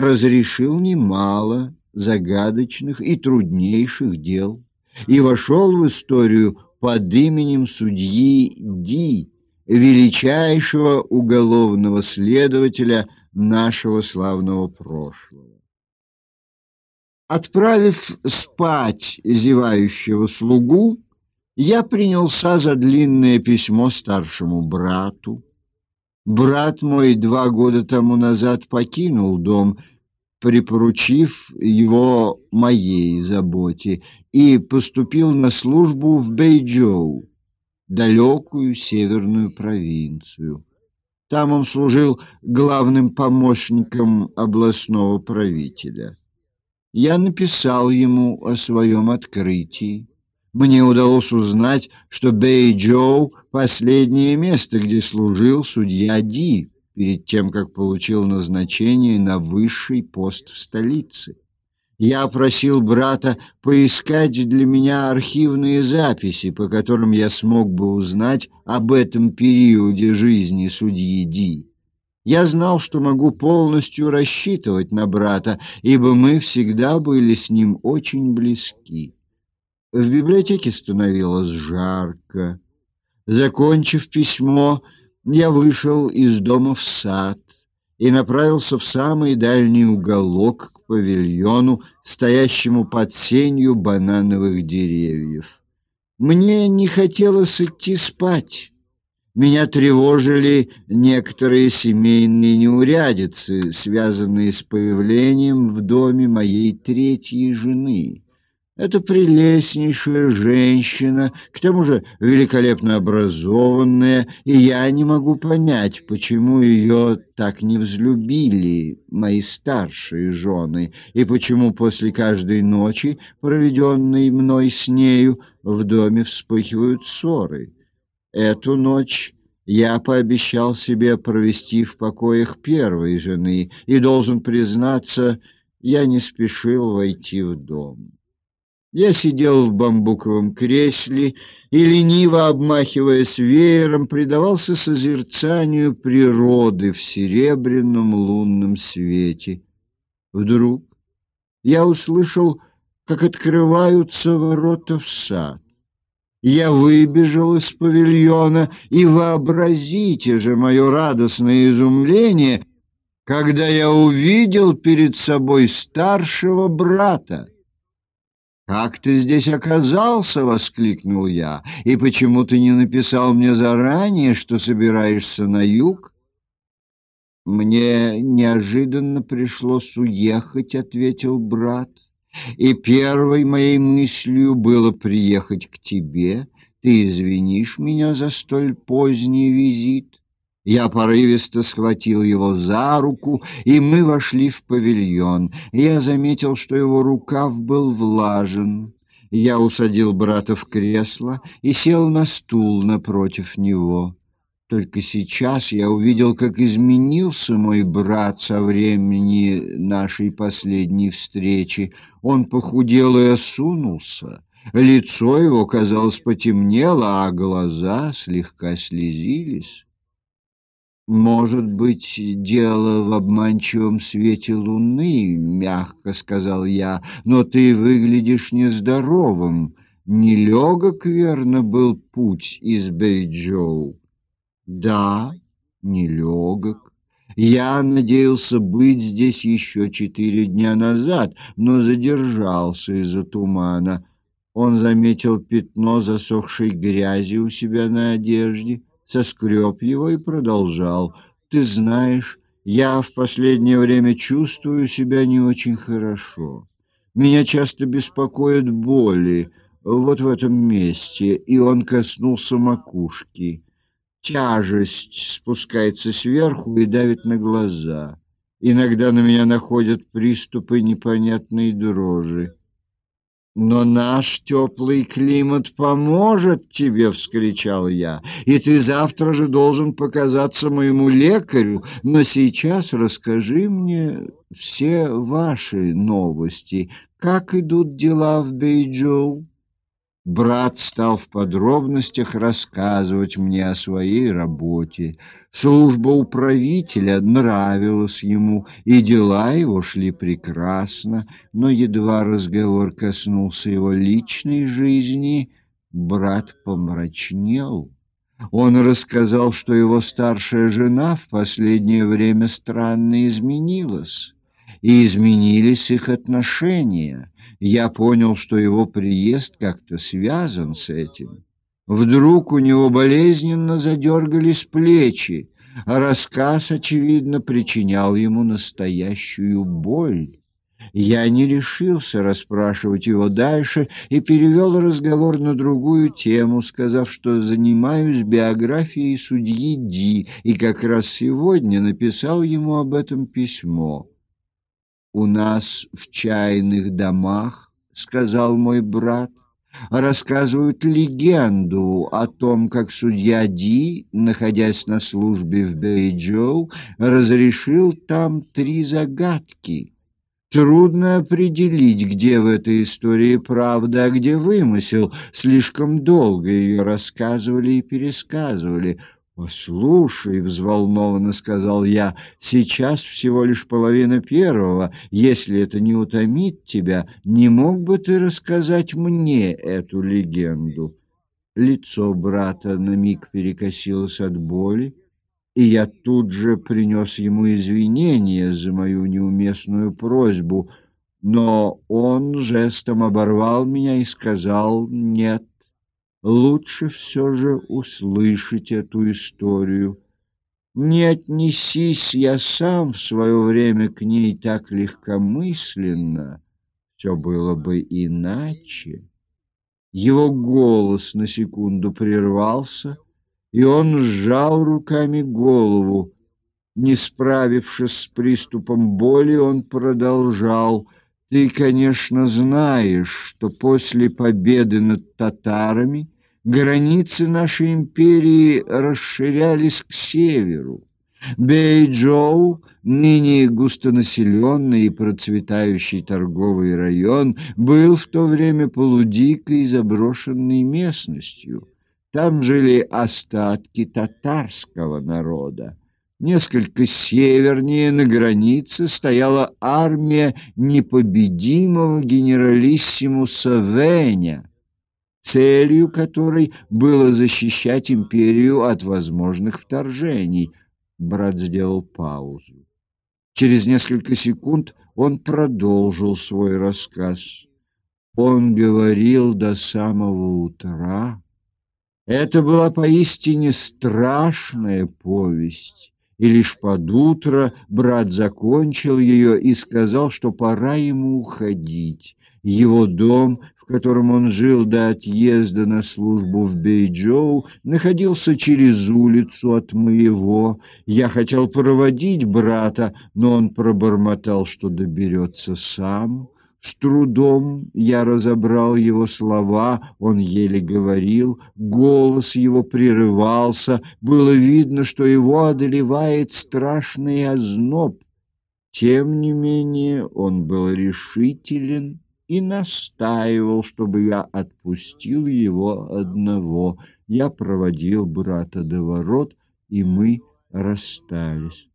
разрешил немало загадочных и труднейших дел и вошел в историю под именем судьи Ди, величайшего уголовного следователя нашего славного прошлого. Отправив спать зевающего слугу, я принялся за длинное письмо старшему брату. Брат мой два года тому назад покинул дом, припоручив его моей заботе, и поступил на службу в Бэйджоу, далекую северную провинцию. Там он служил главным помощником областного правителя. Я написал ему о своем открытии. Мне удалось узнать, что Бэйджоу — последнее место, где служил судья Ди перед тем, как получил назначение на высший пост в столице. Я просил брата поискать для меня архивные записи, по которым я смог бы узнать об этом периоде жизни судьи Ди. Я знал, что могу полностью рассчитывать на брата, ибо мы всегда были с ним очень близки. В библиотеке становилось жарко. Закончив письмо, я вышел из дома в сад и направился в самый дальний уголок к павильону, стоящему под сенью банановых деревьев. Мне не хотелось идти спать. Меня тревожили некоторые семейные неурядицы, связанные с появлением в доме моей третьей жены. Это прелестнейшая женщина, к тому же великолепно образованная, и я не могу понять, почему ее так не взлюбили мои старшие жены, и почему после каждой ночи, проведенной мной с нею, в доме вспыхивают ссоры. Эту ночь я пообещал себе провести в покоях первой жены, и должен признаться, я не спешил войти в дом. Я сидел в бамбуковом кресле и, лениво обмахиваясь веером, предавался созерцанию природы в серебряном лунном свете. Вдруг я услышал, как открываются ворота в сад. Я выбежал из павильона, и вообразите же мое радостное изумление, когда я увидел перед собой старшего брата. «Как ты здесь оказался?» — воскликнул я. «И почему ты не написал мне заранее, что собираешься на юг?» «Мне неожиданно пришлось уехать», — ответил брат. «И первой моей мыслью было приехать к тебе. Ты извинишь меня за столь поздний визит?» Я порывисто схватил его за руку, и мы вошли в павильон. Я заметил, что его рукав был влажен. Я усадил брата в кресло и сел на стул напротив него. Только сейчас я увидел, как изменился мой брат со времени нашей последней встречи. Он похудел и осунулся. Лицо его, казалось, потемнело, а глаза слегка слезились. «Может быть, дело в обманчивом свете луны», — мягко сказал я, — «но ты выглядишь нездоровым. Нелегок, верно, был путь из Бэйджоу?» «Да, нелегок. Я надеялся быть здесь еще четыре дня назад, но задержался из-за тумана». Он заметил пятно засохшей грязи у себя на одежде соскреб его и продолжал. «Ты знаешь, я в последнее время чувствую себя не очень хорошо. Меня часто беспокоят боли вот в этом месте, и он коснулся макушки. Тяжесть спускается сверху и давит на глаза. Иногда на меня находят приступы непонятной дрожи. «Но наш теплый климат поможет тебе!» — вскричал я. «И ты завтра же должен показаться моему лекарю. Но сейчас расскажи мне все ваши новости. Как идут дела в Бейджоу?» Брат стал в подробностях рассказывать мне о своей работе. Служба управителя нравилась ему, и дела его шли прекрасно, но едва разговор коснулся его личной жизни, брат помрачнел. Он рассказал, что его старшая жена в последнее время странно изменилась, и изменились их отношения я понял, что его приезд как-то связан с этим. Вдруг у него болезненно задергались плечи, а рассказ, очевидно, причинял ему настоящую боль. Я не решился расспрашивать его дальше и перевел разговор на другую тему, сказав, что занимаюсь биографией судьи Ди, и как раз сегодня написал ему об этом письмо. У нас в чайных домах, сказал мой брат, рассказывают легенду о том, как судья Ди, находясь на службе в Бэйджоу, разрешил там три загадки. Трудно определить, где в этой истории правда, а где вымысел. Слишком долго ее рассказывали и пересказывали. «Послушай», — взволнованно сказал я, — «сейчас всего лишь половина первого. Если это не утомит тебя, не мог бы ты рассказать мне эту легенду?» Лицо брата на миг перекосилось от боли, и я тут же принес ему извинения за мою неуместную просьбу, но он жестом оборвал меня и сказал «нет» лучше все же услышать эту историю. Не отнесись я сам в свое время к ней так легкомысленно, все было бы иначе. Его голос на секунду прервался, и он сжал руками голову. Не справившись с приступом боли, он продолжал — ты, конечно, знаешь, что после победы над татарами границы нашей империи расширялись к северу. Бейджоу, ныне густонаселенный и процветающий торговый район, был в то время полудикой заброшенной местностью. Там жили остатки татарского народа. Несколько севернее на границе стояла армия непобедимого генералиссимуса Веня, целью которой было защищать империю от возможных вторжений. Брат сделал паузу. Через несколько секунд он продолжил свой рассказ. Он говорил до самого утра. Это была поистине страшная повесть и лишь под утро брат закончил ее и сказал, что пора ему уходить. Его дом, в котором он жил до отъезда на службу в Бейджоу, находился через улицу от моего. Я хотел проводить брата, но он пробормотал, что доберется сам. С трудом я разобрал его слова, он еле говорил, голос его прерывался, было видно, что его одолевает страшный озноб. Тем не менее он был решителен и настаивал, чтобы я отпустил его одного. Я проводил брата до ворот, и мы расстались.